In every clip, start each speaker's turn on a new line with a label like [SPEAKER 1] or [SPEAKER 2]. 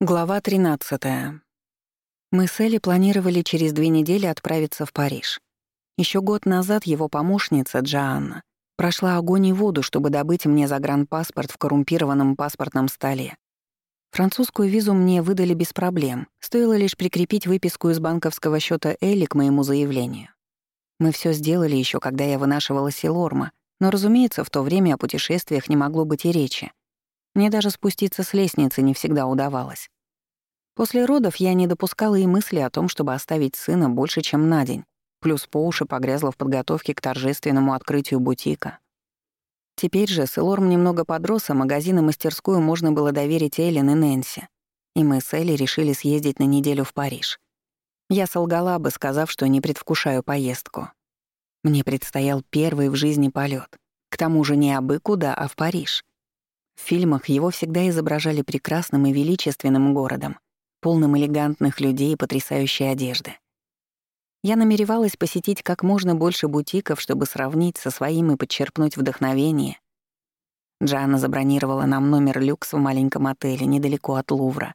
[SPEAKER 1] Глава 13. Мы с Элли планировали через две недели отправиться в Париж. Еще год назад его помощница Джоанна прошла огонь и воду, чтобы добыть мне загранпаспорт в коррумпированном паспортном столе. Французскую визу мне выдали без проблем, стоило лишь прикрепить выписку из банковского счета Элли к моему заявлению. Мы все сделали еще, когда я вынашивала Силорма, но, разумеется, в то время о путешествиях не могло быть и речи. Мне даже спуститься с лестницы не всегда удавалось. После родов я не допускала и мысли о том, чтобы оставить сына больше, чем на день, плюс по уши погрязла в подготовке к торжественному открытию бутика. Теперь же Сэлорм немного подрос, а магазин и мастерскую можно было доверить Эллен и Нэнси. И мы с Элли решили съездить на неделю в Париж. Я солгала бы, сказав, что не предвкушаю поездку. Мне предстоял первый в жизни полет. К тому же не абы куда, а в Париж. В фильмах его всегда изображали прекрасным и величественным городом, полным элегантных людей и потрясающей одежды. Я намеревалась посетить как можно больше бутиков, чтобы сравнить со своим и подчерпнуть вдохновение. Джанна забронировала нам номер люкс в маленьком отеле недалеко от Лувра.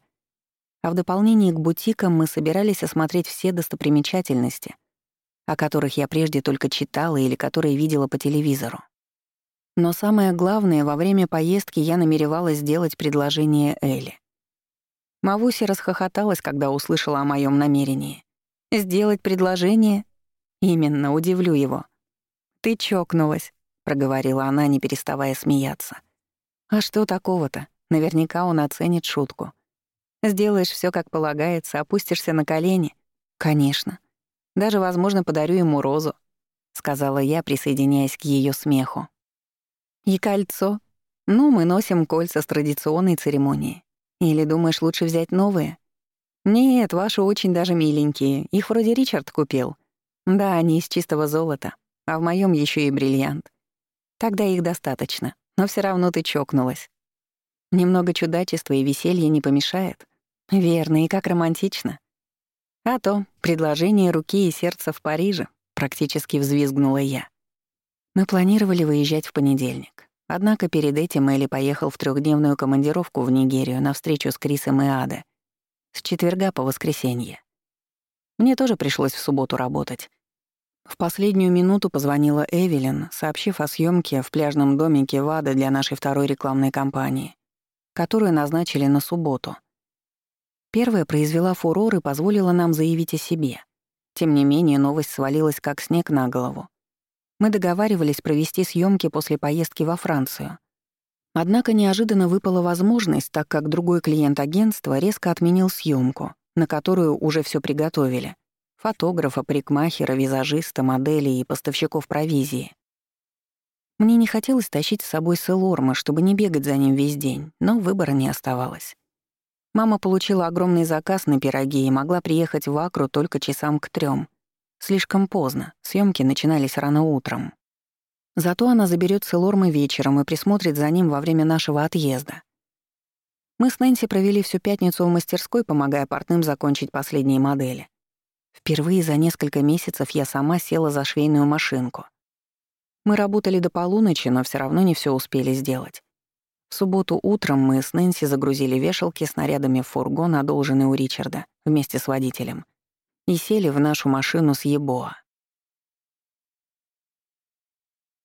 [SPEAKER 1] А в дополнение к бутикам мы собирались осмотреть все достопримечательности, о которых я прежде только читала или которые видела по телевизору. Но самое главное, во время поездки я намеревалась сделать предложение Элли. Мавуси расхохоталась, когда услышала о моем намерении. «Сделать предложение? Именно, удивлю его». «Ты чокнулась», — проговорила она, не переставая смеяться. «А что такого-то? Наверняка он оценит шутку. Сделаешь все как полагается, опустишься на колени. Конечно. Даже, возможно, подарю ему розу», — сказала я, присоединяясь к ее смеху. И кольцо? Ну, мы носим кольца с традиционной церемонии. Или думаешь, лучше взять новые? Нет, ваши очень даже миленькие. Их вроде Ричард купил. Да, они из чистого золота. А в моем еще и бриллиант. Тогда их достаточно. Но все равно ты чокнулась. Немного чудачества и веселья не помешает. Верно, и как романтично. А то, предложение руки и сердца в Париже, практически взвизгнула я. Мы планировали выезжать в понедельник. Однако перед этим Элли поехал в трехдневную командировку в Нигерию на встречу с Крисом и Аде. С четверга по воскресенье. Мне тоже пришлось в субботу работать. В последнюю минуту позвонила Эвелин, сообщив о съемке в пляжном домике Вада для нашей второй рекламной кампании, которую назначили на субботу. Первая произвела фурор и позволила нам заявить о себе. Тем не менее, новость свалилась как снег на голову. Мы договаривались провести съемки после поездки во Францию. Однако неожиданно выпала возможность, так как другой клиент агентства резко отменил съемку, на которую уже все приготовили. Фотографа, парикмахера, визажиста, модели и поставщиков провизии. Мне не хотелось тащить с собой Селорма, чтобы не бегать за ним весь день, но выбора не оставалось. Мама получила огромный заказ на пироги и могла приехать в Акру только часам к трем, Слишком поздно, съемки начинались рано утром. Зато она заберет Селорма вечером и присмотрит за ним во время нашего отъезда. Мы с Нэнси провели всю пятницу в мастерской, помогая портным закончить последние модели. Впервые за несколько месяцев я сама села за швейную машинку. Мы работали до полуночи, но все равно не все успели сделать. В субботу утром мы с Нэнси загрузили вешалки с нарядами в фургон, одолженный у Ричарда, вместе с водителем, и сели в нашу машину с Ебоа.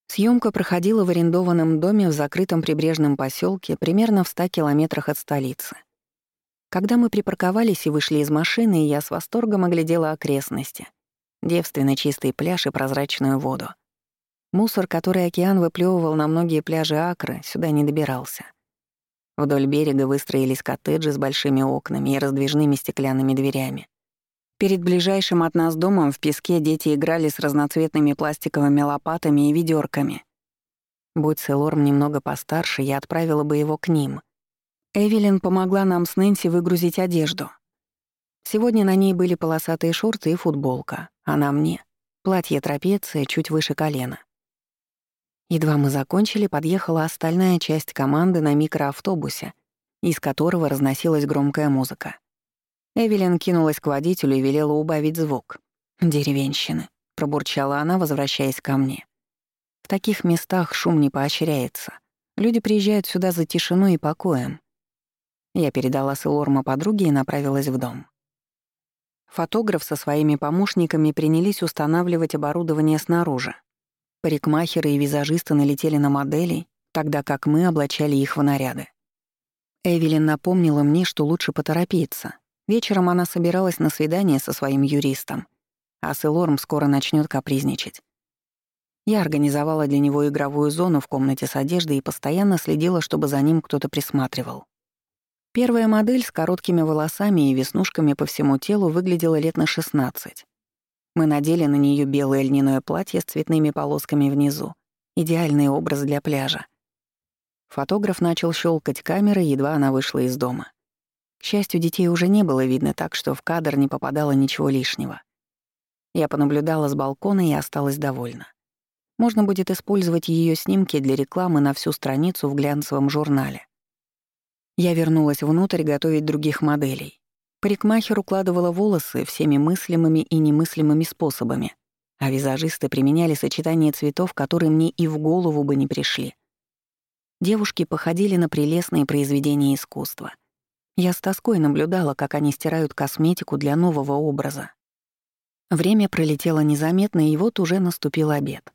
[SPEAKER 1] Съемка проходила в арендованном доме в закрытом прибрежном поселке примерно в 100 километрах от столицы. Когда мы припарковались и вышли из машины, я с восторгом оглядела окрестности. Девственно чистый пляж и прозрачную воду. Мусор, который океан выплевывал на многие пляжи Акры, сюда не добирался. Вдоль берега выстроились коттеджи с большими окнами и раздвижными стеклянными дверями. Перед ближайшим от нас домом в песке дети играли с разноцветными пластиковыми лопатами и ведерками. Будь Селорм немного постарше, я отправила бы его к ним. Эвелин помогла нам с Нэнси выгрузить одежду. Сегодня на ней были полосатые шорты и футболка, а на мне — платье трапеция чуть выше колена. Едва мы закончили, подъехала остальная часть команды на микроавтобусе, из которого разносилась громкая музыка. Эвелин кинулась к водителю и велела убавить звук. «Деревенщины», — пробурчала она, возвращаясь ко мне. «В таких местах шум не поощряется. Люди приезжают сюда за тишиной и покоем. Я передала Селорма подруге и направилась в дом. Фотограф со своими помощниками принялись устанавливать оборудование снаружи. Парикмахеры и визажисты налетели на моделей, тогда как мы облачали их в наряды. Эвелин напомнила мне, что лучше поторопиться. Вечером она собиралась на свидание со своим юристом, а Селорм скоро начнет капризничать. Я организовала для него игровую зону в комнате с одеждой и постоянно следила, чтобы за ним кто-то присматривал. Первая модель с короткими волосами и веснушками по всему телу выглядела лет на 16. Мы надели на нее белое льняное платье с цветными полосками внизу. Идеальный образ для пляжа. Фотограф начал щелкать камерой, едва она вышла из дома. К счастью, детей уже не было видно, так что в кадр не попадало ничего лишнего. Я понаблюдала с балкона и осталась довольна. Можно будет использовать ее снимки для рекламы на всю страницу в глянцевом журнале. Я вернулась внутрь готовить других моделей. Парикмахер укладывала волосы всеми мыслимыми и немыслимыми способами, а визажисты применяли сочетание цветов, которые мне и в голову бы не пришли. Девушки походили на прелестные произведения искусства. Я с тоской наблюдала, как они стирают косметику для нового образа. Время пролетело незаметно, и вот уже наступил обед.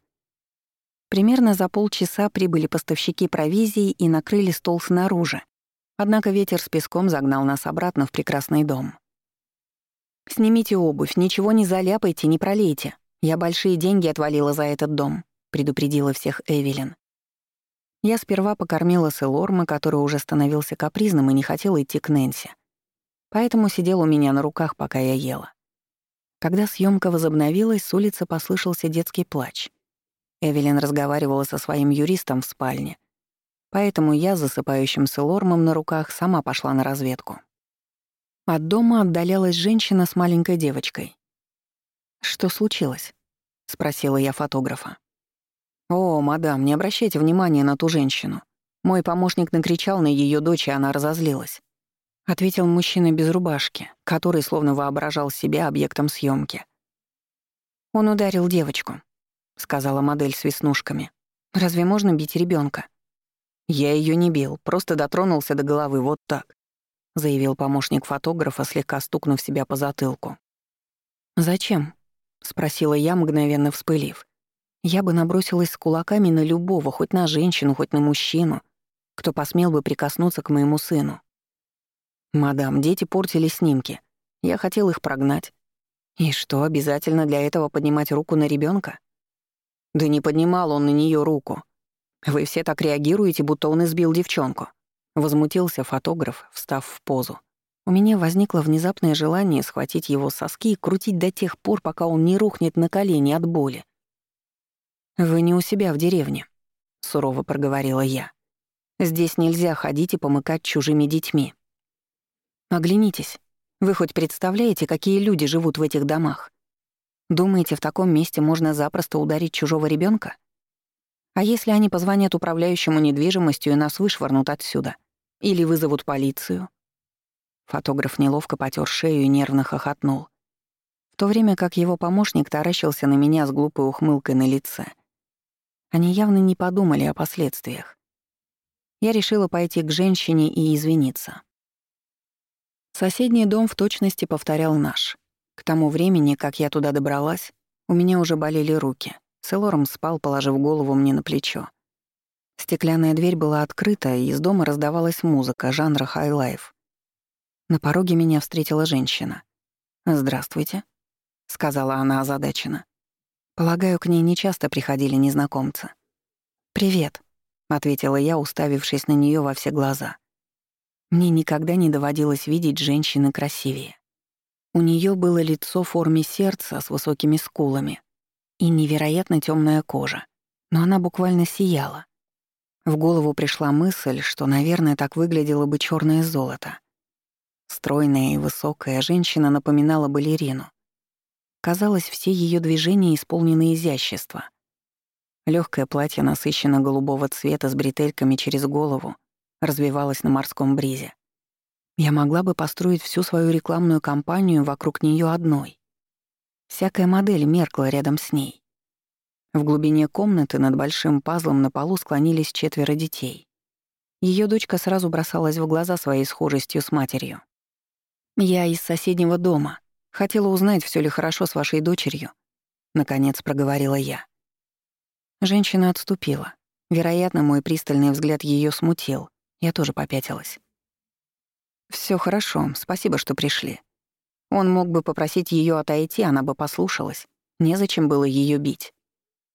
[SPEAKER 1] Примерно за полчаса прибыли поставщики провизии и накрыли стол снаружи, Однако ветер с песком загнал нас обратно в прекрасный дом. «Снимите обувь, ничего не заляпайте, не пролейте. Я большие деньги отвалила за этот дом», — предупредила всех Эвелин. Я сперва покормила Селорма, который уже становился капризным и не хотел идти к Нэнси. Поэтому сидел у меня на руках, пока я ела. Когда съемка возобновилась, с улицы послышался детский плач. Эвелин разговаривала со своим юристом в спальне, Поэтому я, засыпающим Селормом на руках, сама пошла на разведку. От дома отдалялась женщина с маленькой девочкой. «Что случилось?» — спросила я фотографа. «О, мадам, не обращайте внимания на ту женщину. Мой помощник накричал на ее дочь, и она разозлилась», — ответил мужчина без рубашки, который словно воображал себя объектом съемки. «Он ударил девочку», — сказала модель с веснушками. «Разве можно бить ребенка? «Я ее не бил, просто дотронулся до головы вот так», — заявил помощник фотографа, слегка стукнув себя по затылку. «Зачем?» — спросила я, мгновенно вспылив. «Я бы набросилась с кулаками на любого, хоть на женщину, хоть на мужчину, кто посмел бы прикоснуться к моему сыну. Мадам, дети портили снимки. Я хотел их прогнать. И что, обязательно для этого поднимать руку на ребенка? Да не поднимал он на нее руку. «Вы все так реагируете, будто он избил девчонку», — возмутился фотограф, встав в позу. У меня возникло внезапное желание схватить его соски и крутить до тех пор, пока он не рухнет на колени от боли. «Вы не у себя в деревне», — сурово проговорила я. «Здесь нельзя ходить и помыкать чужими детьми. Оглянитесь. Вы хоть представляете, какие люди живут в этих домах? Думаете, в таком месте можно запросто ударить чужого ребенка? А если они позвонят управляющему недвижимостью и нас вышвырнут отсюда? Или вызовут полицию?» Фотограф неловко потер шею и нервно хохотнул. В то время как его помощник таращился на меня с глупой ухмылкой на лице. Они явно не подумали о последствиях. Я решила пойти к женщине и извиниться. Соседний дом в точности повторял наш. К тому времени, как я туда добралась, у меня уже болели руки. Селором спал, положив голову мне на плечо. Стеклянная дверь была открыта, и из дома раздавалась музыка жанра хай-лайф. На пороге меня встретила женщина. «Здравствуйте», — сказала она озадаченно. Полагаю, к ней нечасто приходили незнакомцы. «Привет», — ответила я, уставившись на нее во все глаза. Мне никогда не доводилось видеть женщины красивее. У нее было лицо в форме сердца с высокими скулами, и невероятно темная кожа, но она буквально сияла. В голову пришла мысль, что, наверное, так выглядело бы черное золото. Стройная и высокая женщина напоминала балерину. Казалось, все ее движения исполнены изящества. Легкое платье насыщенно голубого цвета с бретельками через голову развивалось на морском бризе. Я могла бы построить всю свою рекламную кампанию вокруг нее одной. Всякая модель меркла рядом с ней. В глубине комнаты над большим пазлом на полу склонились четверо детей. Ее дочка сразу бросалась в глаза своей схожестью с матерью. «Я из соседнего дома. Хотела узнать, все ли хорошо с вашей дочерью», — наконец проговорила я. Женщина отступила. Вероятно, мой пристальный взгляд ее смутил. Я тоже попятилась. Все хорошо, спасибо, что пришли. Он мог бы попросить ее отойти, она бы послушалась. Незачем было ее бить.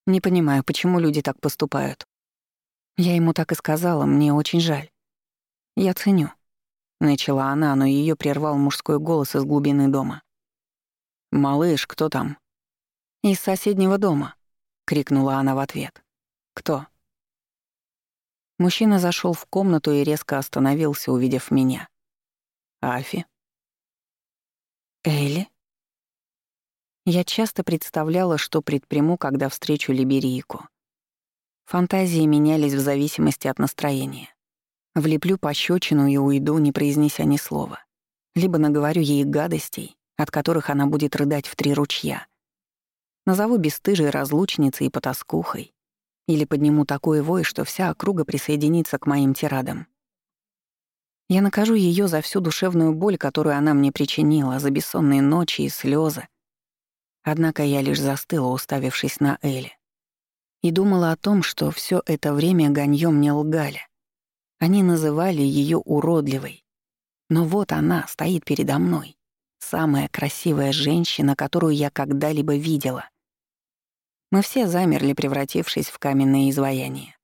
[SPEAKER 1] Не понимаю, почему люди так поступают. Я ему так и сказала, мне очень жаль. Я ценю. Начала она, но ее прервал мужской голос из глубины дома. «Малыш, кто там?» «Из соседнего дома», — крикнула она в ответ. «Кто?» Мужчина зашел в комнату и резко остановился, увидев меня. «Афи?» «Элли?» Я часто представляла, что предприму, когда встречу Либерийку. Фантазии менялись в зависимости от настроения. Влеплю пощечину и уйду, не произнеся ни слова. Либо наговорю ей гадостей, от которых она будет рыдать в три ручья. Назову бесстыжей разлучницей и потаскухой. Или подниму такой вой, что вся округа присоединится к моим тирадам. Я накажу ее за всю душевную боль, которую она мне причинила, за бессонные ночи и слезы. Однако я лишь застыла, уставившись на Элли и думала о том, что все это время Ганьё мне лгали. Они называли ее уродливой. Но вот она стоит передо мной, самая красивая женщина, которую я когда-либо видела. Мы все замерли, превратившись в каменное изваяние.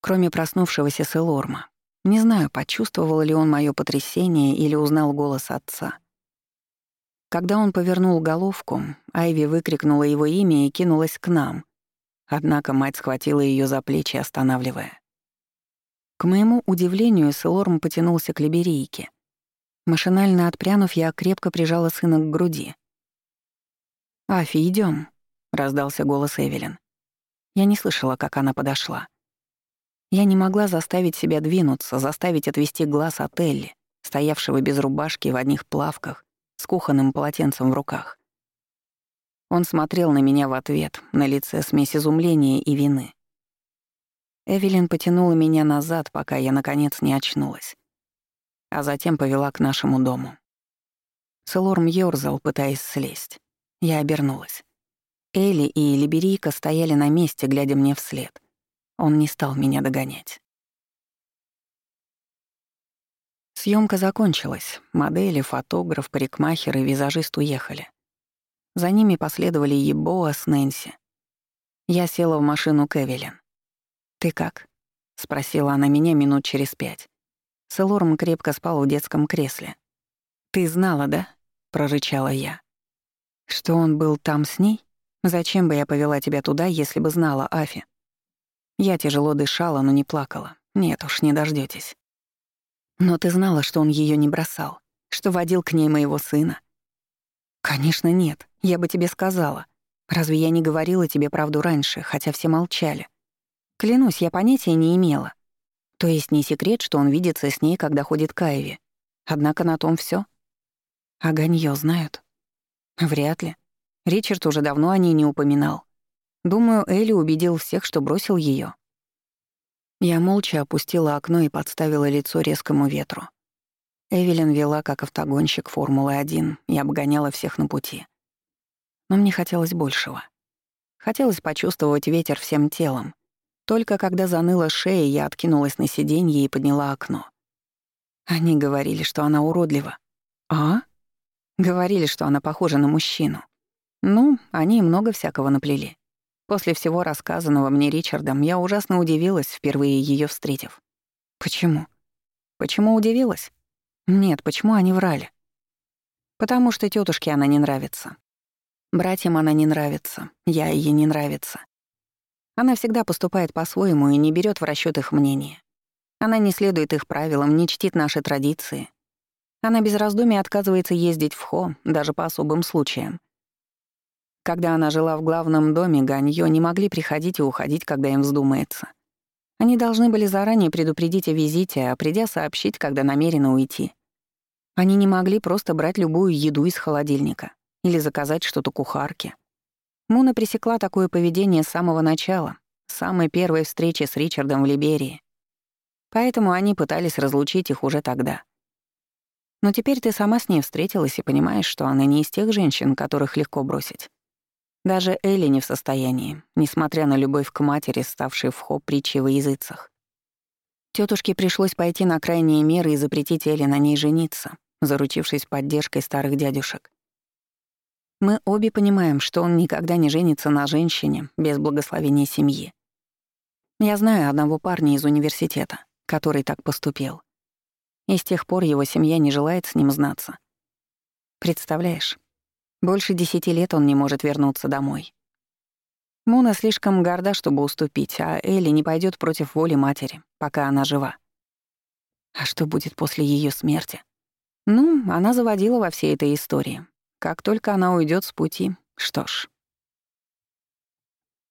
[SPEAKER 1] Кроме проснувшегося Селорма. Не знаю, почувствовал ли он мое потрясение или узнал голос отца. Когда он повернул головку, Айви выкрикнула его имя и кинулась к нам — Однако мать схватила ее за плечи, останавливая. К моему удивлению, Селорм потянулся к либерийке. Машинально отпрянув, я крепко прижала сына к груди. «Афи, идем, раздался голос Эвелин. Я не слышала, как она подошла. Я не могла заставить себя двинуться, заставить отвести глаз от Элли, стоявшего без рубашки в одних плавках, с кухонным полотенцем в руках. Он смотрел на меня в ответ, на лице смесь изумления и вины. Эвелин потянула меня назад, пока я, наконец, не очнулась. А затем повела к нашему дому. Селорм ёрзал, пытаясь слезть. Я обернулась. Элли и Либерийка стояли на месте, глядя мне вслед. Он не стал меня догонять. Съемка закончилась. Модели, фотограф, парикмахер и визажист уехали. За ними последовали Ебоа с Нэнси. Я села в машину Кевилин. «Ты как?» — спросила она меня минут через пять. Селорм крепко спал в детском кресле. «Ты знала, да?» — прорычала я. «Что он был там с ней? Зачем бы я повела тебя туда, если бы знала Афи?» Я тяжело дышала, но не плакала. Нет уж, не дождётесь. «Но ты знала, что он её не бросал, что водил к ней моего сына?» «Конечно, нет. Я бы тебе сказала. Разве я не говорила тебе правду раньше, хотя все молчали? Клянусь, я понятия не имела. То есть не секрет, что он видится с ней, когда ходит к Айве. Однако на том все. А Ганьё знают? Вряд ли. Ричард уже давно о ней не упоминал. Думаю, Элли убедил всех, что бросил ее. Я молча опустила окно и подставила лицо резкому ветру. Эвелин вела как автогонщик Формулы-1 и обгоняла всех на пути но мне хотелось большего. Хотелось почувствовать ветер всем телом. Только когда заныла шея, я откинулась на сиденье и подняла окно. Они говорили, что она уродлива. А? Говорили, что она похожа на мужчину. Ну, они много всякого наплели. После всего рассказанного мне Ричардом я ужасно удивилась, впервые ее встретив. Почему? Почему удивилась? Нет, почему они врали? Потому что тетушке она не нравится. Братьям она не нравится, я ей не нравится. Она всегда поступает по-своему и не берет в расчет их мнение. Она не следует их правилам, не чтит наши традиции. Она без раздумий отказывается ездить в Хо, даже по особым случаям. Когда она жила в главном доме, Ганьё не могли приходить и уходить, когда им вздумается. Они должны были заранее предупредить о визите, а придя сообщить, когда намерены уйти. Они не могли просто брать любую еду из холодильника или заказать что-то кухарке. Муна пресекла такое поведение с самого начала, с самой первой встречи с Ричардом в Либерии. Поэтому они пытались разлучить их уже тогда. Но теперь ты сама с ней встретилась и понимаешь, что она не из тех женщин, которых легко бросить. Даже Элли не в состоянии, несмотря на любовь к матери, ставшей в хоп притчи во языцах. Тётушке пришлось пойти на крайние меры и запретить Элли на ней жениться, заручившись поддержкой старых дядюшек. Мы обе понимаем, что он никогда не женится на женщине без благословения семьи. Я знаю одного парня из университета, который так поступил. И с тех пор его семья не желает с ним знаться. Представляешь, больше десяти лет он не может вернуться домой. Муна слишком горда, чтобы уступить, а Элли не пойдет против воли матери, пока она жива. А что будет после ее смерти? Ну, она заводила во всей этой истории. Как только она уйдет с пути, что ж.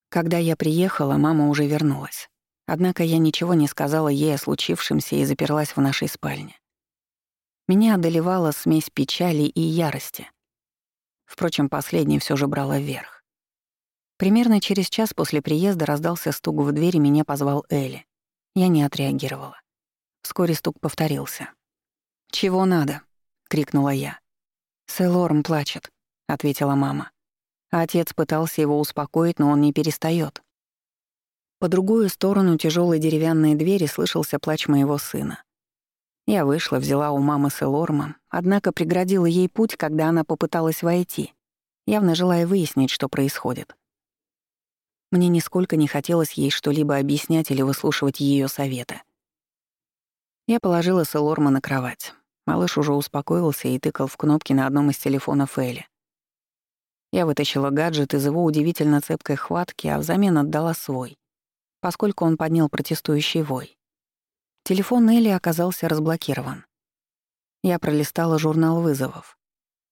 [SPEAKER 1] Когда я приехала, мама уже вернулась. Однако я ничего не сказала ей о случившемся и заперлась в нашей спальне. Меня одолевала смесь печали и ярости. Впрочем, последняя все же брала вверх. Примерно через час после приезда раздался стук в дверь и меня позвал Элли. Я не отреагировала. Вскоре стук повторился. «Чего надо?» — крикнула я. «Сэлорм плачет», — ответила мама. Отец пытался его успокоить, но он не перестает. По другую сторону тяжелой деревянной двери слышался плач моего сына. Я вышла, взяла у мамы Селорма, однако преградила ей путь, когда она попыталась войти, явно желая выяснить, что происходит. Мне нисколько не хотелось ей что-либо объяснять или выслушивать ее советы. Я положила Селорма на кровать. Малыш уже успокоился и тыкал в кнопки на одном из телефонов Элли. Я вытащила гаджет из его удивительно цепкой хватки, а взамен отдала свой поскольку он поднял протестующий вой. Телефон Элли оказался разблокирован. Я пролистала журнал вызовов.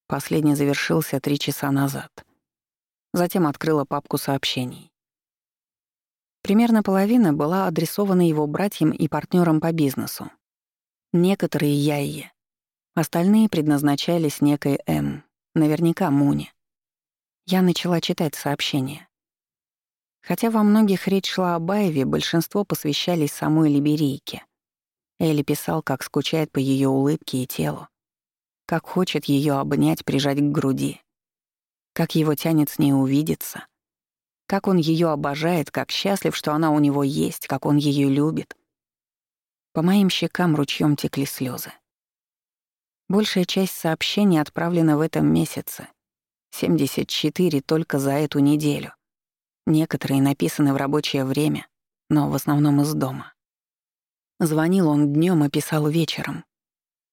[SPEAKER 1] Последний завершился три часа назад. Затем открыла папку сообщений. Примерно половина была адресована его братьям и партнерам по бизнесу. Некоторые — Яйе. Остальные предназначались некой М, наверняка Муни. Я начала читать сообщения. Хотя во многих речь шла о Баеве, большинство посвящались самой Либерийке. Элли писал, как скучает по ее улыбке и телу, как хочет ее обнять, прижать к груди, как его тянет с ней увидеться, как он ее обожает, как счастлив, что она у него есть, как он ее любит. По моим щекам ручьем текли слезы. Большая часть сообщений отправлена в этом месяце. 74 только за эту неделю. Некоторые написаны в рабочее время, но в основном из дома. Звонил он днем и писал вечером.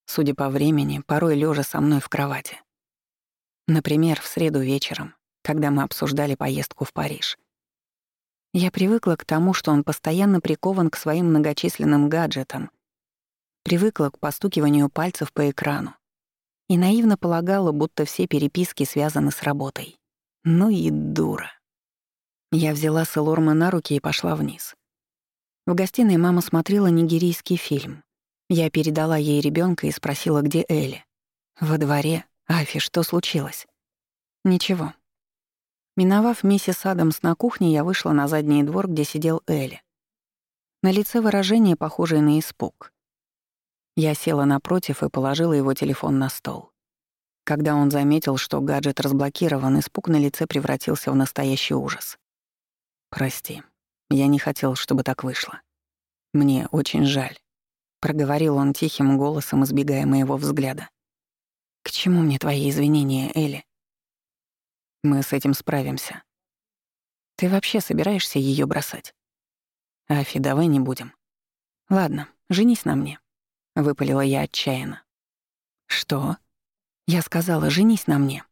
[SPEAKER 1] Судя по времени, порой лежа со мной в кровати. Например, в среду вечером, когда мы обсуждали поездку в Париж. Я привыкла к тому, что он постоянно прикован к своим многочисленным гаджетам, привыкла к постукиванию пальцев по экрану и наивно полагала, будто все переписки связаны с работой. Ну и дура. Я взяла Селорма на руки и пошла вниз. В гостиной мама смотрела нигерийский фильм. Я передала ей ребенка и спросила, где Элли. «Во дворе. Афи, что случилось?» «Ничего». Миновав миссис Адамс на кухне, я вышла на задний двор, где сидел Элли. На лице выражение, похожее на испуг. Я села напротив и положила его телефон на стол. Когда он заметил, что гаджет разблокирован, испуг на лице превратился в настоящий ужас. «Прости, я не хотел, чтобы так вышло. Мне очень жаль», — проговорил он тихим голосом, избегая моего взгляда. «К чему мне твои извинения, Элли?» «Мы с этим справимся. Ты вообще собираешься ее бросать?» «Афи, давай не будем». «Ладно, женись на мне», — выпалила я отчаянно. «Что?» Я сказала, женись на мне.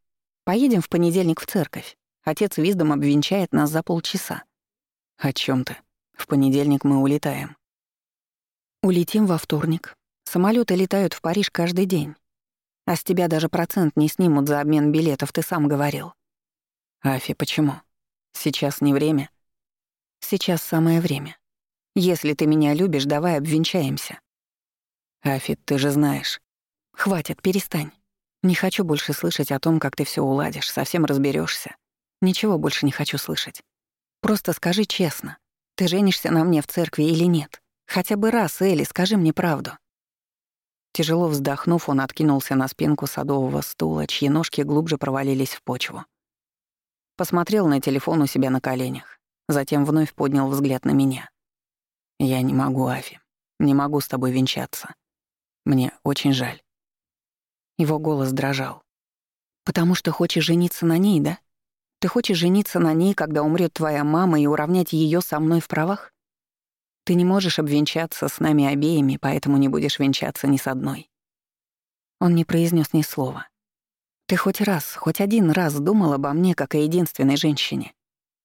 [SPEAKER 1] Поедем в понедельник в церковь. Отец Виздом обвенчает нас за полчаса. «О чем ты? В понедельник мы улетаем». «Улетим во вторник. Самолеты летают в Париж каждый день. А с тебя даже процент не снимут за обмен билетов, ты сам говорил». «Афи, почему? Сейчас не время?» «Сейчас самое время. Если ты меня любишь, давай обвенчаемся». «Афи, ты же знаешь». «Хватит, перестань. Не хочу больше слышать о том, как ты все уладишь, совсем разберешься. Ничего больше не хочу слышать. Просто скажи честно, ты женишься на мне в церкви или нет? Хотя бы раз, Элли, скажи мне правду». Тяжело вздохнув, он откинулся на спинку садового стула, чьи ножки глубже провалились в почву. Посмотрел на телефон у себя на коленях, затем вновь поднял взгляд на меня. «Я не могу, Афи. Не могу с тобой венчаться. Мне очень жаль». Его голос дрожал. «Потому что хочешь жениться на ней, да? Ты хочешь жениться на ней, когда умрет твоя мама, и уравнять ее со мной в правах? Ты не можешь обвенчаться с нами обеими, поэтому не будешь венчаться ни с одной». Он не произнес ни слова. «Ты хоть раз, хоть один раз думал обо мне, как о единственной женщине,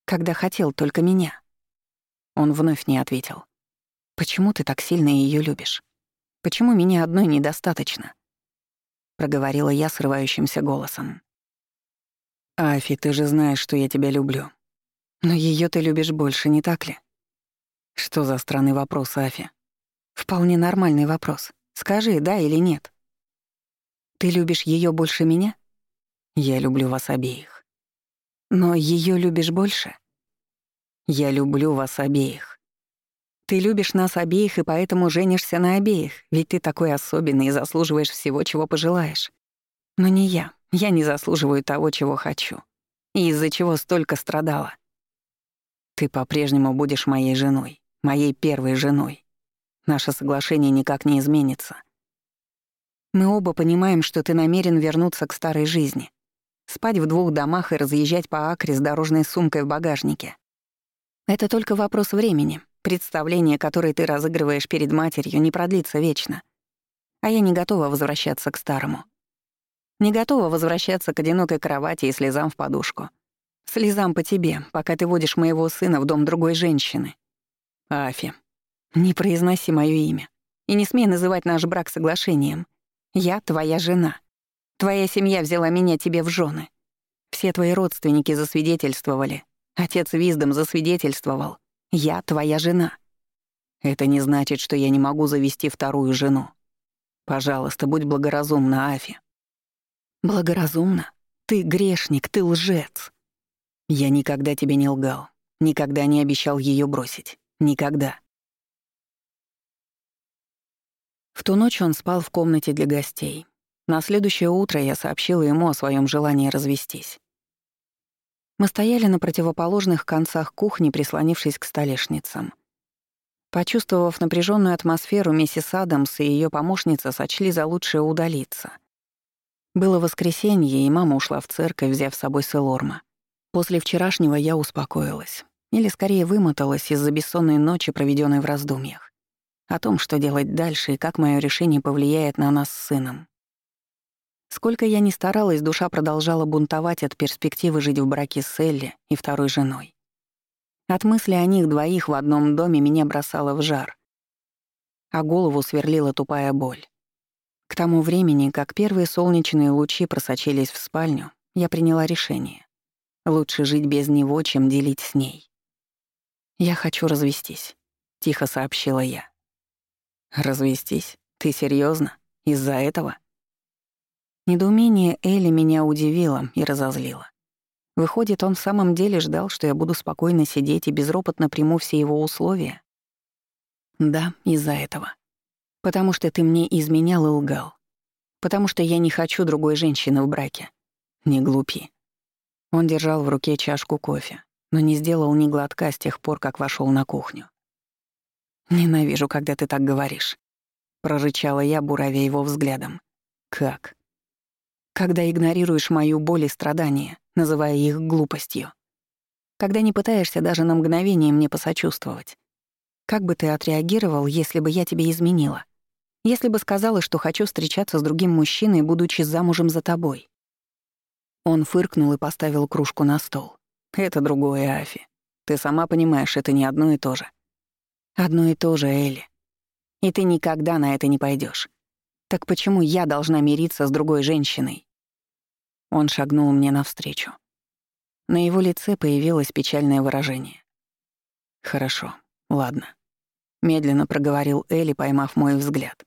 [SPEAKER 1] когда хотел только меня?» Он вновь не ответил. «Почему ты так сильно ее любишь? Почему меня одной недостаточно?» Проговорила я срывающимся голосом. «Афи, ты же знаешь, что я тебя люблю. Но ее ты любишь больше, не так ли?» «Что за странный вопрос, Афи?» «Вполне нормальный вопрос. Скажи, да или нет?» «Ты любишь ее больше меня?» «Я люблю вас обеих». «Но ее любишь больше?» «Я люблю вас обеих». «Ты любишь нас обеих и поэтому женишься на обеих, ведь ты такой особенный и заслуживаешь всего, чего пожелаешь. Но не я. Я не заслуживаю того, чего хочу. И из-за чего столько страдала. Ты по-прежнему будешь моей женой, моей первой женой. Наше соглашение никак не изменится. Мы оба понимаем, что ты намерен вернуться к старой жизни. Спать в двух домах и разъезжать по Акре с дорожной сумкой в багажнике. Это только вопрос времени. Представление, которое ты разыгрываешь перед матерью, не продлится вечно. А я не готова возвращаться к старому. Не готова возвращаться к одинокой кровати и слезам в подушку. Слезам по тебе, пока ты водишь моего сына в дом другой женщины. Афи, не произноси моё имя. И не смей называть наш брак соглашением. Я твоя жена. Твоя семья взяла меня тебе в жены. Все твои родственники засвидетельствовали. Отец Виздом засвидетельствовал. Я твоя жена. Это не значит, что я не могу завести вторую жену. Пожалуйста, будь благоразумна, Афи. Благоразумно? Ты грешник, ты лжец. Я никогда тебе не лгал, никогда не обещал ее бросить. Никогда. В ту ночь он спал в комнате для гостей. На следующее утро я сообщила ему о своем желании развестись. Мы стояли на противоположных концах кухни, прислонившись к столешницам. Почувствовав напряженную атмосферу, миссис Адамс и ее помощница сочли за лучшее удалиться — было воскресенье, и мама ушла в церковь, взяв с собой Селорма. После вчерашнего я успокоилась. Или скорее вымоталась из-за бессонной ночи, проведенной в раздумьях. О том, что делать дальше и как мое решение повлияет на нас с сыном. Сколько я ни старалась, душа продолжала бунтовать от перспективы жить в браке с Элли и второй женой. От мысли о них двоих в одном доме меня бросало в жар, а голову сверлила тупая боль. К тому времени, как первые солнечные лучи просочились в спальню, я приняла решение. Лучше жить без него, чем делить с ней. «Я хочу развестись», — тихо сообщила я. «Развестись? Ты серьезно? Из-за этого?» Недоумение Элли меня удивило и разозлило. Выходит, он в самом деле ждал, что я буду спокойно сидеть и безропотно приму все его условия? Да, из-за этого. Потому что ты мне изменял и лгал. Потому что я не хочу другой женщины в браке. Не глупи. Он держал в руке чашку кофе, но не сделал ни глотка с тех пор, как вошел на кухню. «Ненавижу, когда ты так говоришь», — прорычала я, буравя его взглядом. «Как?» «Когда игнорируешь мою боль и страдания, называя их глупостью. Когда не пытаешься даже на мгновение мне посочувствовать. Как бы ты отреагировал, если бы я тебе изменила? Если бы сказала, что хочу встречаться с другим мужчиной, будучи замужем за тобой. Он фыркнул и поставил кружку на стол. Это другое, Афи. Ты сама понимаешь, это не одно и то же. Одно и то же, Элли. И ты никогда на это не пойдешь. Так почему я должна мириться с другой женщиной? Он шагнул мне навстречу. На его лице появилось печальное выражение. «Хорошо, ладно», — медленно проговорил Элли, поймав мой взгляд.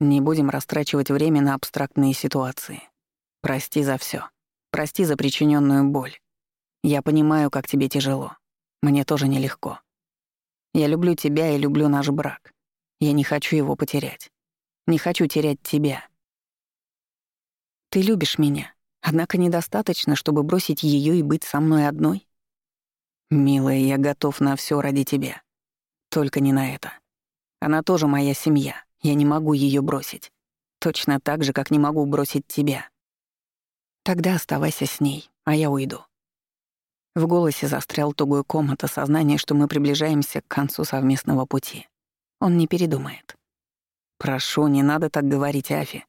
[SPEAKER 1] Не будем растрачивать время на абстрактные ситуации. Прости за все. Прости за причиненную боль. Я понимаю, как тебе тяжело. Мне тоже нелегко. Я люблю тебя и люблю наш брак. Я не хочу его потерять. Не хочу терять тебя. Ты любишь меня, однако недостаточно, чтобы бросить ее и быть со мной одной. Милая, я готов на все ради тебя. Только не на это. Она тоже моя семья. Я не могу ее бросить. Точно так же, как не могу бросить тебя. Тогда оставайся с ней, а я уйду. В голосе застрял тугой ком от осознания, что мы приближаемся к концу совместного пути. Он не передумает. «Прошу, не надо так говорить, Афи.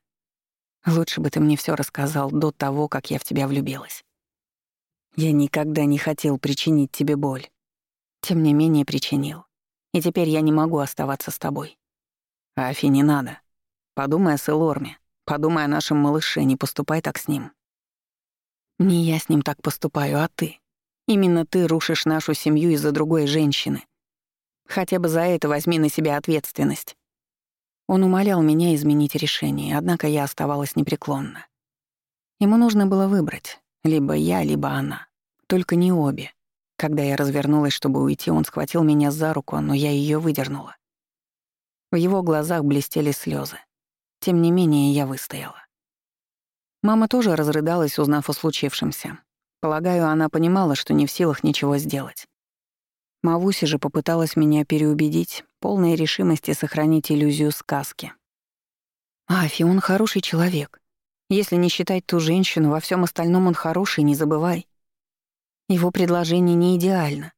[SPEAKER 1] Лучше бы ты мне все рассказал до того, как я в тебя влюбилась. Я никогда не хотел причинить тебе боль. Тем не менее причинил. И теперь я не могу оставаться с тобой. Афи, не надо. Подумай о Селорме. Подумай о нашем малыше, не поступай так с ним. Не я с ним так поступаю, а ты. Именно ты рушишь нашу семью из-за другой женщины. Хотя бы за это возьми на себя ответственность. Он умолял меня изменить решение, однако я оставалась непреклонна. Ему нужно было выбрать, либо я, либо она. Только не обе. Когда я развернулась, чтобы уйти, он схватил меня за руку, но я ее выдернула. В его глазах блестели слезы. Тем не менее, я выстояла. Мама тоже разрыдалась, узнав о случившемся. Полагаю, она понимала, что не в силах ничего сделать. Мавуси же попыталась меня переубедить, полной решимости сохранить иллюзию сказки. «Афи, он хороший человек. Если не считать ту женщину, во всем остальном он хороший, не забывай. Его предложение не идеально.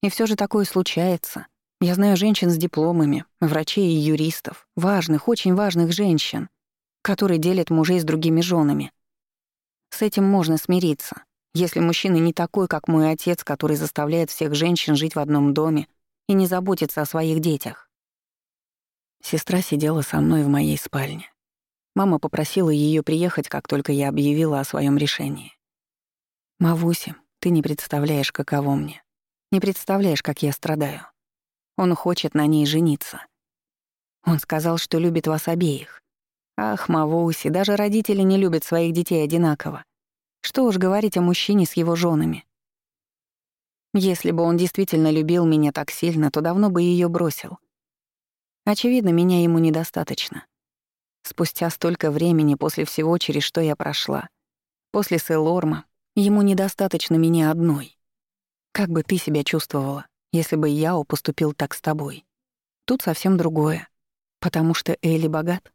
[SPEAKER 1] И все же такое случается. Я знаю женщин с дипломами, врачей и юристов, важных, очень важных женщин, которые делят мужей с другими женами. С этим можно смириться, если мужчина не такой, как мой отец, который заставляет всех женщин жить в одном доме и не заботится о своих детях. Сестра сидела со мной в моей спальне. Мама попросила ее приехать, как только я объявила о своем решении. «Мавуси, ты не представляешь, каково мне. Не представляешь, как я страдаю. Он хочет на ней жениться. Он сказал, что любит вас обеих. Ах, Мавуси, даже родители не любят своих детей одинаково. Что уж говорить о мужчине с его женами. Если бы он действительно любил меня так сильно, то давно бы ее бросил. Очевидно, меня ему недостаточно. Спустя столько времени после всего, через что я прошла, после Селорма, ему недостаточно меня одной. Как бы ты себя чувствовала? если бы Яо поступил так с тобой. Тут совсем другое. Потому что Элли богат?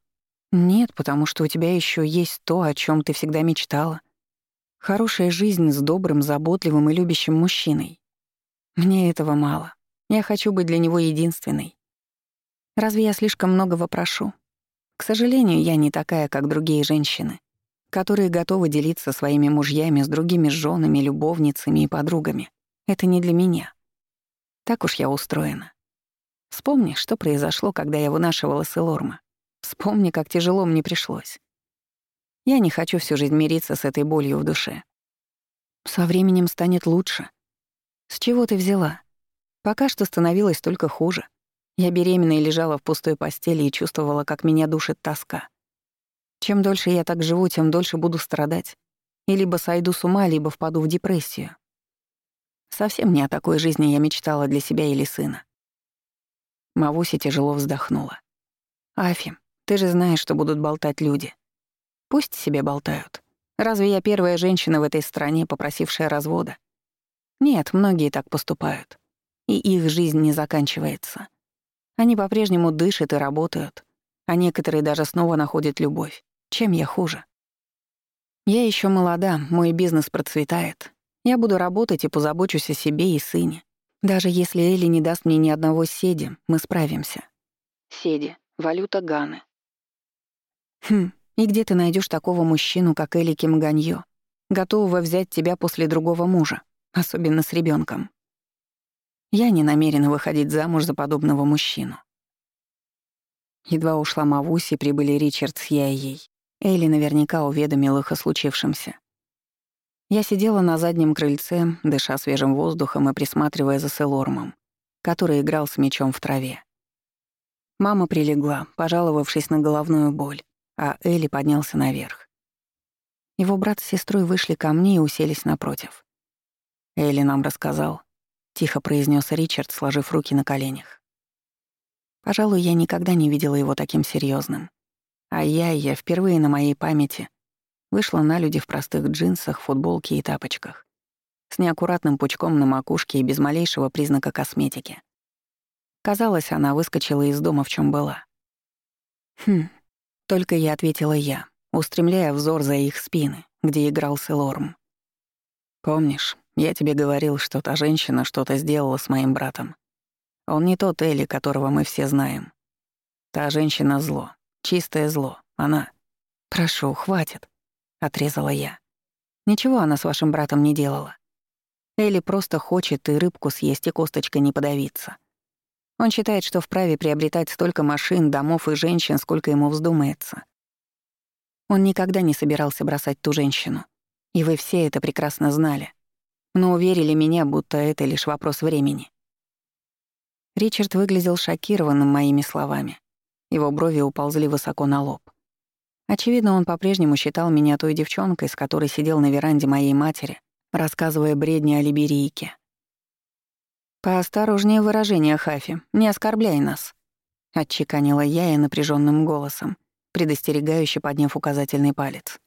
[SPEAKER 1] Нет, потому что у тебя еще есть то, о чем ты всегда мечтала. Хорошая жизнь с добрым, заботливым и любящим мужчиной. Мне этого мало. Я хочу быть для него единственной. Разве я слишком многого прошу? К сожалению, я не такая, как другие женщины, которые готовы делиться своими мужьями с другими женами, любовницами и подругами. Это не для меня. Так уж я устроена. Вспомни, что произошло, когда я вынашивала Селорма. Вспомни, как тяжело мне пришлось. Я не хочу всю жизнь мириться с этой болью в душе. Со временем станет лучше. С чего ты взяла? Пока что становилось только хуже. Я беременная лежала в пустой постели и чувствовала, как меня душит тоска. Чем дольше я так живу, тем дольше буду страдать. И либо сойду с ума, либо впаду в депрессию. Совсем не о такой жизни я мечтала для себя или сына. Мавуси тяжело вздохнула. «Афи, ты же знаешь, что будут болтать люди. Пусть себе болтают. Разве я первая женщина в этой стране, попросившая развода? Нет, многие так поступают. И их жизнь не заканчивается. Они по-прежнему дышат и работают, а некоторые даже снова находят любовь. Чем я хуже? Я еще молода, мой бизнес процветает, я буду работать и позабочусь о себе и сыне. Даже если Элли не даст мне ни одного седи, мы справимся. Седи — валюта Ганы. Хм, и где ты найдешь такого мужчину, как Элли Кимганьё, готового взять тебя после другого мужа, особенно с ребенком? Я не намерена выходить замуж за подобного мужчину. Едва ушла Мавуси, прибыли Ричард с Яей. Элли наверняка уведомил их о случившемся. Я сидела на заднем крыльце, дыша свежим воздухом и присматривая за Селормом, который играл с мечом в траве. Мама прилегла, пожаловавшись на головную боль, а Элли поднялся наверх. Его брат с сестрой вышли ко мне и уселись напротив. Элли нам рассказал. тихо произнес Ричард, сложив руки на коленях. Пожалуй, я никогда не видела его таким серьезным. А я, я впервые на моей памяти вышла на люди в простых джинсах, футболке и тапочках, с неаккуратным пучком на макушке и без малейшего признака косметики. Казалось, она выскочила из дома, в чем была. Хм, только я ответила я, устремляя взор за их спины, где играл Селорм. «Помнишь, я тебе говорил, что та женщина что-то сделала с моим братом. Он не тот Элли, которого мы все знаем. Та женщина — зло, чистое зло. Она... Прошу, хватит», — отрезала я. «Ничего она с вашим братом не делала. Элли просто хочет и рыбку съесть, и косточкой не подавиться. Он считает, что вправе приобретать столько машин, домов и женщин, сколько ему вздумается. Он никогда не собирался бросать ту женщину. И вы все это прекрасно знали. Но уверили меня, будто это лишь вопрос времени. Ричард выглядел шокированным моими словами. Его брови уползли высоко на лоб. Очевидно, он по-прежнему считал меня той девчонкой, с которой сидел на веранде моей матери, рассказывая бредни о либерийке. «Поосторожнее выражение, Хафи, не оскорбляй нас», — отчеканила я и напряженным голосом, предостерегающе подняв указательный палец.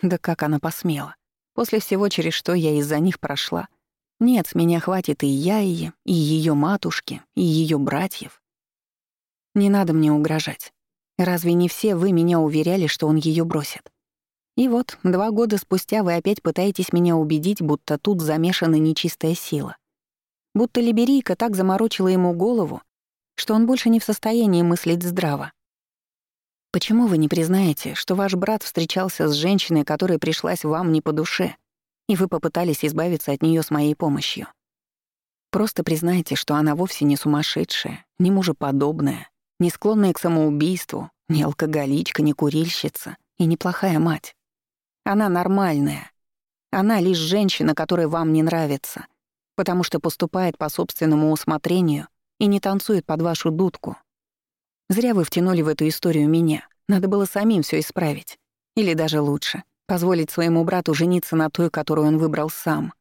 [SPEAKER 1] Да как она посмела? После всего, через что я из-за них прошла. Нет, меня хватит и я и, и ее матушки, и ее братьев. Не надо мне угрожать. Разве не все вы меня уверяли, что он ее бросит? И вот, два года спустя вы опять пытаетесь меня убедить, будто тут замешана нечистая сила. Будто либерийка так заморочила ему голову, что он больше не в состоянии мыслить здраво. Почему вы не признаете, что ваш брат встречался с женщиной, которая пришлась вам не по душе, и вы попытались избавиться от нее с моей помощью? Просто признайте, что она вовсе не сумасшедшая, не мужеподобная, не склонная к самоубийству, не алкоголичка, не курильщица и неплохая мать. Она нормальная. Она лишь женщина, которая вам не нравится — потому что поступает по собственному усмотрению и не танцует под вашу дудку. Зря вы втянули в эту историю меня. Надо было самим все исправить. Или даже лучше, позволить своему брату жениться на той, которую он выбрал сам.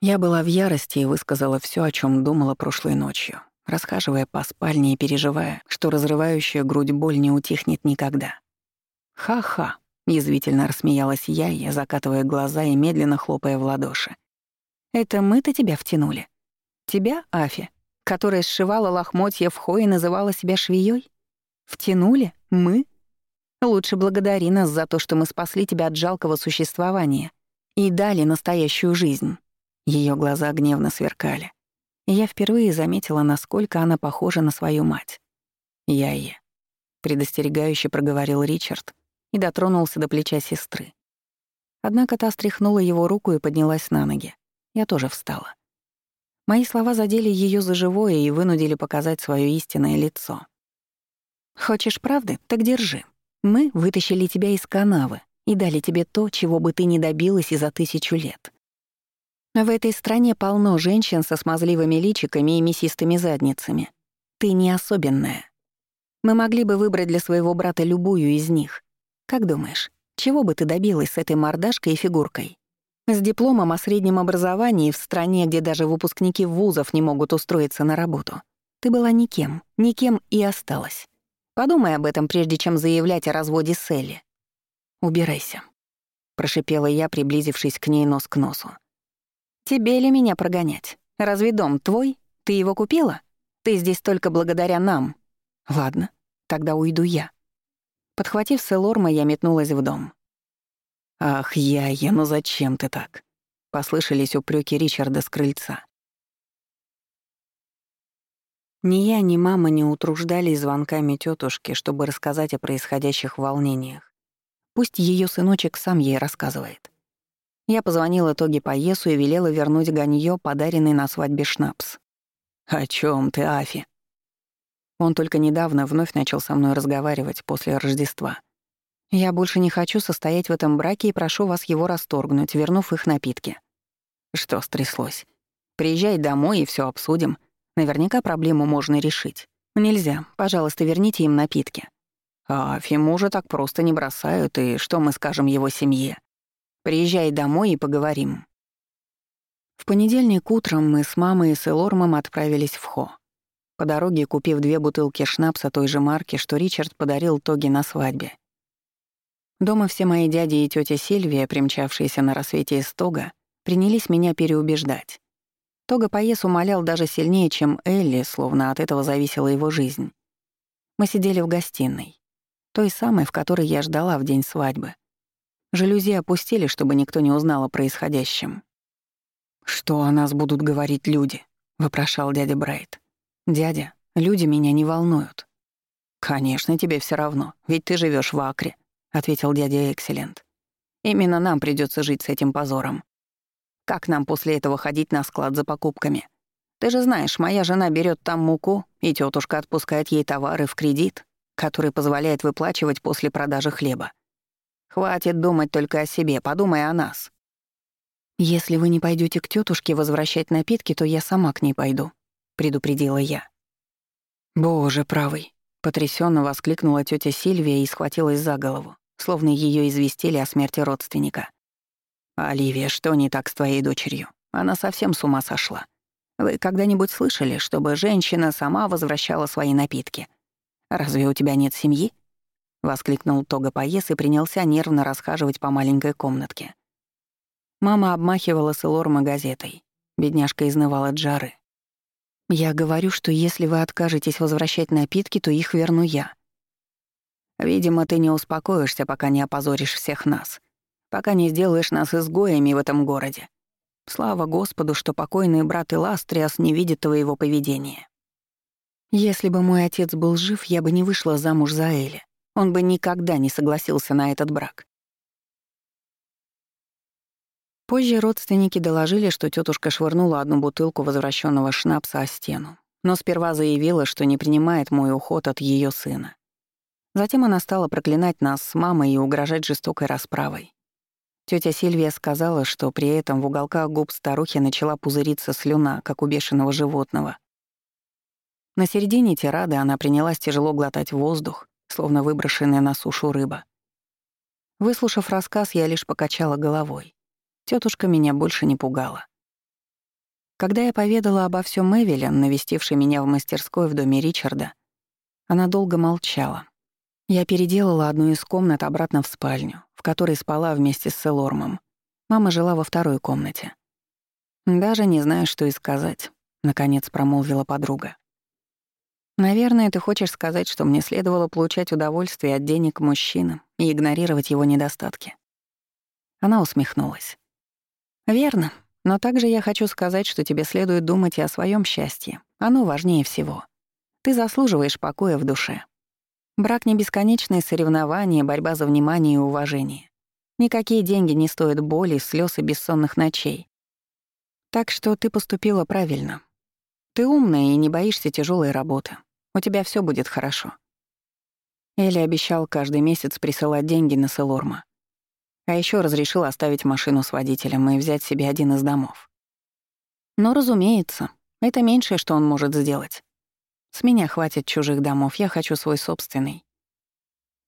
[SPEAKER 1] Я была в ярости и высказала все, о чем думала прошлой ночью, расхаживая по спальне и переживая, что разрывающая грудь боль не утихнет никогда. «Ха-ха», — язвительно рассмеялась я, я закатывая глаза и медленно хлопая в ладоши. Это мы-то тебя втянули? Тебя, Афи, которая сшивала лохмотья в хо и называла себя швеей? Втянули? Мы? Лучше благодари нас за то, что мы спасли тебя от жалкого существования и дали настоящую жизнь. Ее глаза гневно сверкали. И я впервые заметила, насколько она похожа на свою мать. Я ей. Предостерегающе проговорил Ричард и дотронулся до плеча сестры. Однако та стряхнула его руку и поднялась на ноги. Я тоже встала. Мои слова задели ее за живое и вынудили показать свое истинное лицо. «Хочешь правды? Так держи. Мы вытащили тебя из канавы и дали тебе то, чего бы ты не добилась и за тысячу лет. В этой стране полно женщин со смазливыми личиками и мясистыми задницами. Ты не особенная. Мы могли бы выбрать для своего брата любую из них. Как думаешь, чего бы ты добилась с этой мордашкой и фигуркой?» С дипломом о среднем образовании в стране, где даже выпускники вузов не могут устроиться на работу. Ты была никем, никем и осталась. Подумай об этом, прежде чем заявлять о разводе с Элли. «Убирайся», — прошипела я, приблизившись к ней нос к носу. «Тебе ли меня прогонять? Разве дом твой? Ты его купила? Ты здесь только благодаря нам». «Ладно, тогда уйду я». Подхватив Селорма, я метнулась в дом. «Ах, Яя, ну зачем ты так?» — послышались упреки Ричарда с крыльца. Ни я, ни мама не утруждались звонками тетушки, чтобы рассказать о происходящих волнениях. Пусть ее сыночек сам ей рассказывает. Я позвонила Тоги Паесу и велела вернуть Ганьё, подаренный на свадьбе шнапс. «О чем ты, Афи?» Он только недавно вновь начал со мной разговаривать после Рождества — я больше не хочу состоять в этом браке и прошу вас его расторгнуть, вернув их напитки. Что стряслось? Приезжай домой и все обсудим. Наверняка проблему можно решить. Нельзя. Пожалуйста, верните им напитки. А Фимужа так просто не бросают, и что мы скажем его семье? Приезжай домой и поговорим. В понедельник утром мы с мамой и с Элормом отправились в Хо. По дороге купив две бутылки шнапса той же марки, что Ричард подарил Тоги на свадьбе. Дома все мои дяди и тетя Сильвия, примчавшиеся на рассвете из Тога, принялись меня переубеждать. Тога Поес умолял даже сильнее, чем Элли, словно от этого зависела его жизнь. Мы сидели в гостиной, той самой, в которой я ждала в день свадьбы. Жалюзи опустили, чтобы никто не узнал о происходящем. «Что о нас будут говорить люди?» — вопрошал дядя Брайт. «Дядя, люди меня не волнуют». «Конечно, тебе все равно, ведь ты живешь в Акре», — ответил дядя Экселент. «Именно нам придется жить с этим позором. Как нам после этого ходить на склад за покупками? Ты же знаешь, моя жена берет там муку, и тетушка отпускает ей товары в кредит, который позволяет выплачивать после продажи хлеба. Хватит думать только о себе, подумай о нас. Если вы не пойдете к тетушке возвращать напитки, то я сама к ней пойду, предупредила я. Боже правый, потрясенно воскликнула тетя Сильвия и схватилась за голову, словно ее известили о смерти родственника. «Оливия, что не так с твоей дочерью? Она совсем с ума сошла. Вы когда-нибудь слышали, чтобы женщина сама возвращала свои напитки? Разве у тебя нет семьи?» Воскликнул Тога Поес и принялся нервно расхаживать по маленькой комнатке. Мама обмахивала Селорма газетой. Бедняжка изнывала от жары. «Я говорю, что если вы откажетесь возвращать напитки, то их верну я». «Видимо, ты не успокоишься, пока не опозоришь всех нас», пока не сделаешь нас изгоями в этом городе. Слава Господу, что покойный брат Иластриас не видит твоего поведения. Если бы мой отец был жив, я бы не вышла замуж за Эли. Он бы никогда не согласился на этот брак. Позже родственники доложили, что тетушка швырнула одну бутылку возвращенного шнапса о стену, но сперва заявила, что не принимает мой уход от ее сына. Затем она стала проклинать нас с мамой и угрожать жестокой расправой. Тётя Сильвия сказала, что при этом в уголках губ старухи начала пузыриться слюна, как у бешеного животного. На середине тирады она принялась тяжело глотать воздух, словно выброшенная на сушу рыба. Выслушав рассказ, я лишь покачала головой. Тётушка меня больше не пугала. Когда я поведала обо всем Эвелин, навестившей меня в мастерской в доме Ричарда, она долго молчала. Я переделала одну из комнат обратно в спальню, в которой спала вместе с Селормом. Мама жила во второй комнате. «Даже не знаю, что и сказать», — наконец промолвила подруга. «Наверное, ты хочешь сказать, что мне следовало получать удовольствие от денег мужчины и игнорировать его недостатки». Она усмехнулась. «Верно, но также я хочу сказать, что тебе следует думать и о своем счастье. Оно важнее всего. Ты заслуживаешь покоя в душе». Брак не бесконечное соревнование, борьба за внимание и уважение. Никакие деньги не стоят боли, слез и бессонных ночей. Так что ты поступила правильно. Ты умная и не боишься тяжелой работы. У тебя все будет хорошо. Элли обещал каждый месяц присылать деньги на Селорма. А еще разрешил оставить машину с водителем и взять себе один из домов. Но, разумеется, это меньшее, что он может сделать. С меня хватит чужих домов, я хочу свой собственный.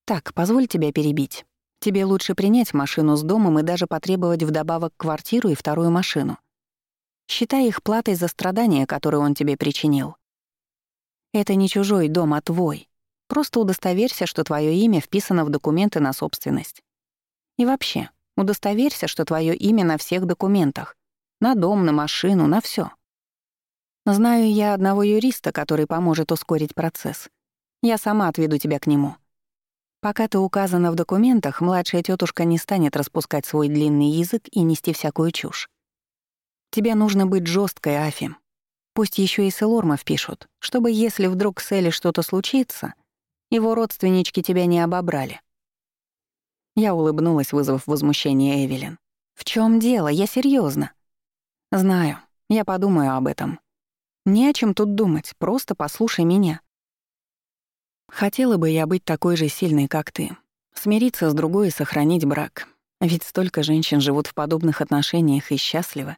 [SPEAKER 1] Так, позволь тебя перебить. Тебе лучше принять машину с домом и даже потребовать вдобавок квартиру и вторую машину. Считай их платой за страдания, которые он тебе причинил. Это не чужой дом, а твой. Просто удостоверься, что твое имя вписано в документы на собственность. И вообще, удостоверься, что твое имя на всех документах. На дом, на машину, на все. Знаю я одного юриста, который поможет ускорить процесс. Я сама отведу тебя к нему. Пока ты указана в документах, младшая тетушка не станет распускать свой длинный язык и нести всякую чушь. Тебе нужно быть жесткой, Афи. Пусть еще и Селорма впишут, чтобы, если вдруг с Элли что-то случится, его родственнички тебя не обобрали. Я улыбнулась, вызвав возмущение Эвелин. «В чем дело? Я серьезно. «Знаю. Я подумаю об этом. Не о чем тут думать, просто послушай меня. Хотела бы я быть такой же сильной, как ты. Смириться с другой и сохранить брак. Ведь столько женщин живут в подобных отношениях и счастливы.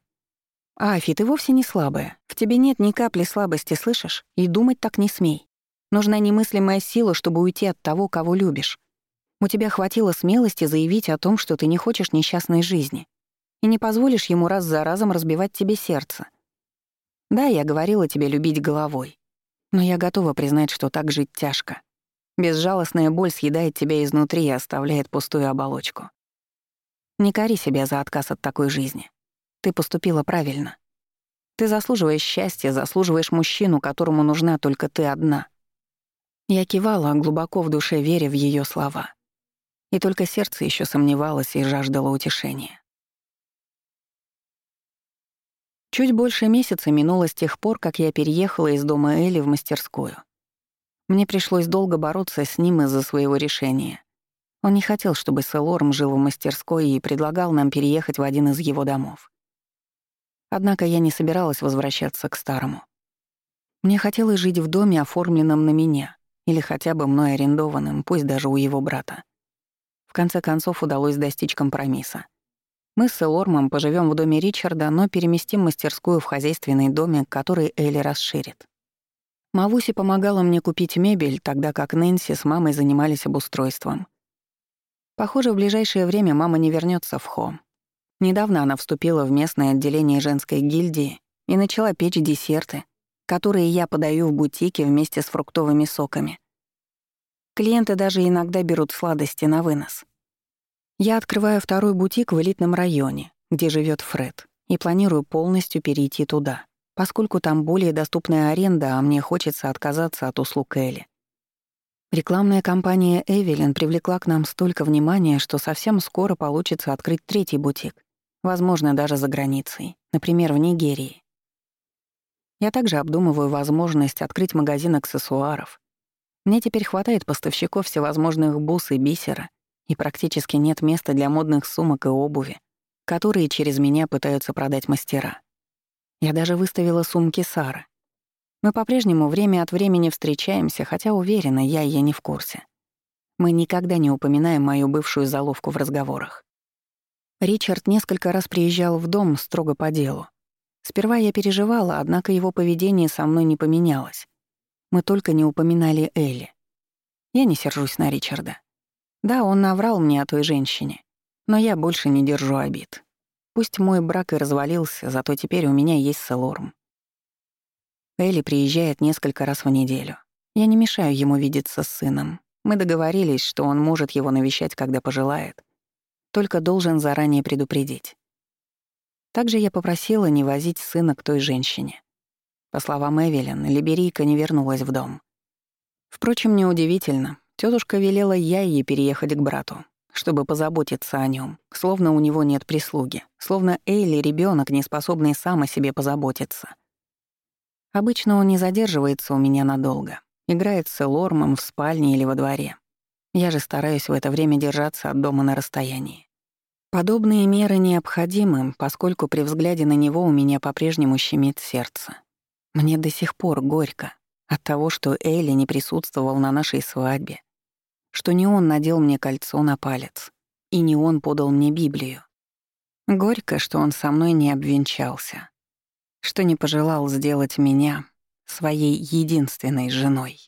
[SPEAKER 1] Афи, ты вовсе не слабая. В тебе нет ни капли слабости, слышишь? И думать так не смей. Нужна немыслимая сила, чтобы уйти от того, кого любишь. У тебя хватило смелости заявить о том, что ты не хочешь несчастной жизни. и не позволишь ему раз за разом разбивать тебе сердце. Да, я говорила тебе любить головой, но я готова признать, что так жить тяжко. Безжалостная боль съедает тебя изнутри и оставляет пустую оболочку. Не кори себя за отказ от такой жизни. Ты поступила правильно. Ты заслуживаешь счастья, заслуживаешь мужчину, которому нужна только ты одна. Я кивала, глубоко в душе веря в ее слова. И только сердце еще сомневалось и жаждало утешения. Чуть больше месяца минуло с тех пор, как я переехала из дома Элли в мастерскую. Мне пришлось долго бороться с ним из-за своего решения. Он не хотел, чтобы Селорм жил в мастерской и предлагал нам переехать в один из его домов. Однако я не собиралась возвращаться к старому. Мне хотелось жить в доме, оформленном на меня, или хотя бы мной арендованным, пусть даже у его брата. В конце концов удалось достичь компромисса. Мы с Элормом поживем в доме Ричарда, но переместим мастерскую в хозяйственный домик, который Элли расширит. Мавуси помогала мне купить мебель, тогда как Нэнси с мамой занимались обустройством. Похоже, в ближайшее время мама не вернется в Хом. Недавно она вступила в местное отделение женской гильдии и начала печь десерты, которые я подаю в бутике вместе с фруктовыми соками. Клиенты даже иногда берут сладости на вынос. Я открываю второй бутик в элитном районе, где живет Фред, и планирую полностью перейти туда поскольку там более доступная аренда, а мне хочется отказаться от услуг Элли. Рекламная кампания «Эвелин» привлекла к нам столько внимания, что совсем скоро получится открыть третий бутик, возможно, даже за границей, например, в Нигерии. Я также обдумываю возможность открыть магазин аксессуаров. Мне теперь хватает поставщиков всевозможных бус и бисера, и практически нет места для модных сумок и обуви, которые через меня пытаются продать мастера. Я даже выставила сумки Сары. Мы по-прежнему время от времени встречаемся, хотя уверена, я ее не в курсе. Мы никогда не упоминаем мою бывшую заловку в разговорах. Ричард несколько раз приезжал в дом строго по делу. Сперва я переживала, однако его поведение со мной не поменялось. Мы только не упоминали Элли. Я не сержусь на Ричарда. Да, он наврал мне о той женщине, но я больше не держу обид. Пусть мой брак и развалился, зато теперь у меня есть Селорм. Элли приезжает несколько раз в неделю. Я не мешаю ему видеться с сыном. Мы договорились, что он может его навещать, когда пожелает. Только должен заранее предупредить. Также я попросила не возить сына к той женщине. По словам Эвелин, Либерийка не вернулась в дом. Впрочем, неудивительно. Тетушка велела я ей переехать к брату чтобы позаботиться о нем, словно у него нет прислуги, словно Эйли — ребенок, не способный сам о себе позаботиться. Обычно он не задерживается у меня надолго, играет с Элормом в спальне или во дворе. Я же стараюсь в это время держаться от дома на расстоянии. Подобные меры необходимы, поскольку при взгляде на него у меня по-прежнему щемит сердце. Мне до сих пор горько от того, что Элли не присутствовал на нашей свадьбе, что не он надел мне кольцо на палец, и не он подал мне Библию. Горько, что он со мной не обвенчался, что не пожелал сделать меня своей единственной женой.